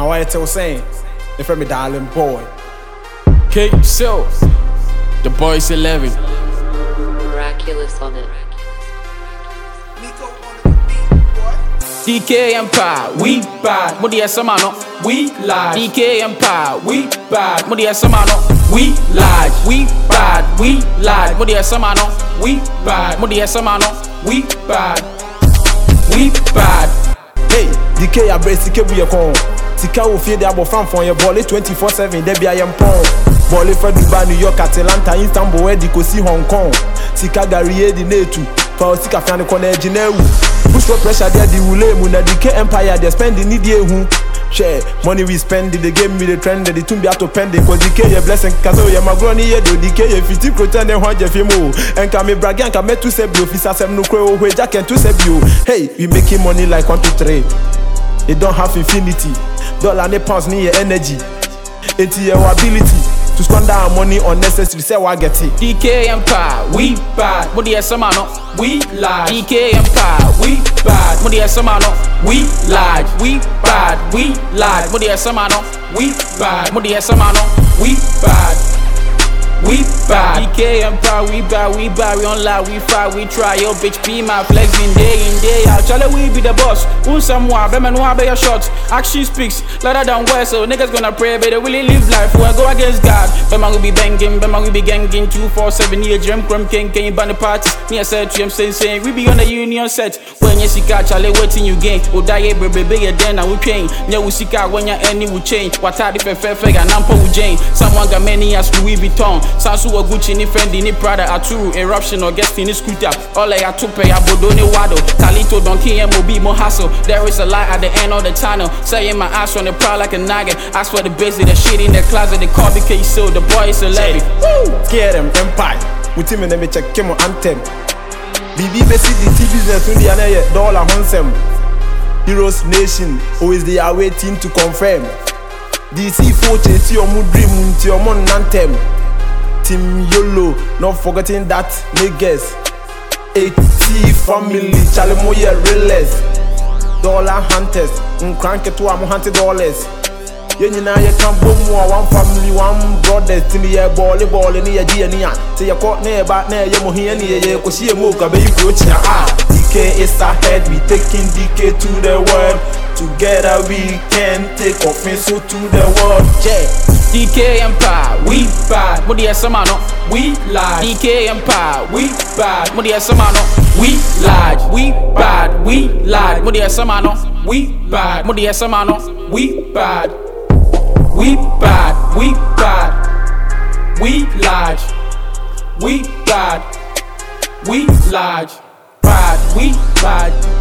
And why you saying? They from me darling boy. K so the boys 11. Miraculous on it. DK Empire, we bad. Mudi Samano, we large. DK Empire, we bad. Mudi Samano, we large. We bad, we large. Mudi Samano, we bad. Mudi Samano, we bad. We bad. Hey, DK abrɛ sika bu yɛ kɔn sika wɔ fie de abɔframfoɔ yɛ bɔɔle 24/7 dɛ bia yɛ mpɔn bɔɔle fɛ dubai new york atlanta istanbul ɛdi kɔsi hong kong. Sika gari yɛ di n'etu. Fa o sika fia ne kɔ n'ɛgyi n'ewu for pressure deɛ di wule mu na di k empire deɛ spending ni die hu share money we spend the game we dey trend the tune be out to pend cause dike ye blessing. Kasa oye magoro ni ye do dike ye fifty crochet ne hwan jefi mu nka mi bragi nka mɛ tu se bi ofi sasɛm no kure ohwe jacket tu se bi o hey we making money like one two three. E don have infinity. Dollar ne pounds need your energy. Enti your ability to squander our money unnecessary. Say what get it. DK Empire, we bad. Mudi Samano, we large. DK Empire, we bad. Mudi Samano, we large. We bad, we large. Mudi Samano, we bad. Mudi Samano, we bad. We bad. DK Empire, we bad, we bad, we on lie, we fight, we try. Yo, bitch, be my flexing day in day out. Charlie, we be the boss. Who someone, better know be your shots. Action speaks louder than words, so niggas gonna pray, but they really live life. When go against God, Bema we be banging, Bema we be ganging. 247 year dream, Grim King, can you ban the parties? Me, I said him, saying, saying, we be on the union set. When you see God, Charlie, waiting you gain. Oh, die, baby, bigger than I will change. Yeah, we see God when your any will change. What are the fair figure, Nampo with Jane. Someone got many as Louis Vuitton. Sansu wa Gucci ni Fendi ni Prada Aturu eruption or guest ni scooter All I to pay abodo ni wado Kalito donkey MOB mo hustle There is a light at the end of the tunnel Saying my ass on the proud like a nugget Ask for the busy the shit in the closet The car BK so the boy is a levy Scare them empire. With him and them check him anthem. BB Bessie the T business when the anaya dollar honsem. Heroes Nation always they are waiting to confirm. DC fortune see your mood dream your mon anthem. Team YOLO, not forgetting that niggas. AT family, Charlie Moye realest. Dollar hunters, nkranke to am hunted dollars. yɛn nyinaa yɛka bɔ mu a one family one brothers ti ni yɛ bɔɔle bɔɔle ne yɛgye yɛni a sɛ yɛkɔ ne yɛba na yɛyɛ mo hia ne yɛyɛ kɔsi yɛ mu oka bɛyi kuro kyia a DK is ahead we taking DK to the world together we can take offense to the world yeah. DK Empire, we bad. Mudi Samano, we large. DK Empire, we bad. Mudi Samano, we large. We bad, we large. Mudi Samano, we bad. Mudi Samano, we bad. We bad, we bad. We large. We bad. We large. Bad, we bad.